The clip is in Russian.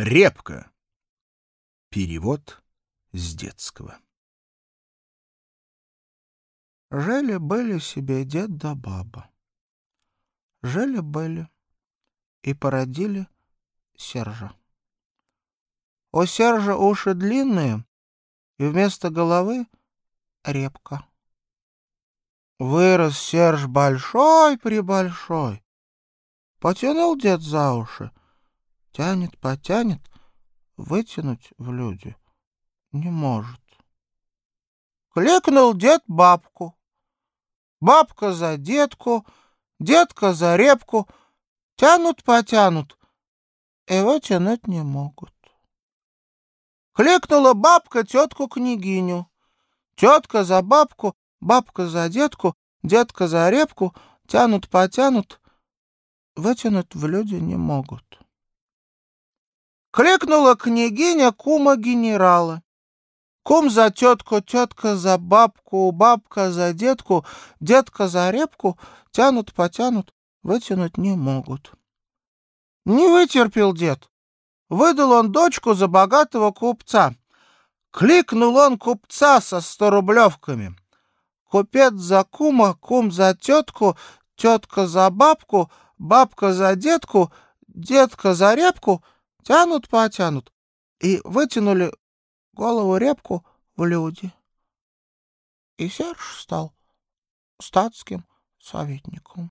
Репка. Перевод с детского. Жили-были себе дед да баба. Жили-были и породили Сержа. У Сержа уши длинные, и вместо головы — репка. Вырос Серж большой-пребольшой. Потянул дед за уши, тянет, потянет, вытянуть в люди не может. Кликнул дед бабку. Бабка за детку, детка за репку. Тянут, потянут, и вытянуть не могут. Кликнула бабка тетку-княгиню. Тетка за бабку, бабка за детку, детка за репку. Тянут, потянут, вытянуть в люди не могут. Кликнула княгиня кума генерала. Кум за тетку, тетка за бабку, бабка за детку, детка за репку, тянут, потянут, вытянуть не могут. Не вытерпел дед. Выдал он дочку за богатого купца. Кликнул он купца со сторублевками. Купец за кума, кум за тетку, тетка за бабку, бабка за детку, детка за репку — Тянут, потянут. И вытянули голову репку в люди. И Серж стал статским советником.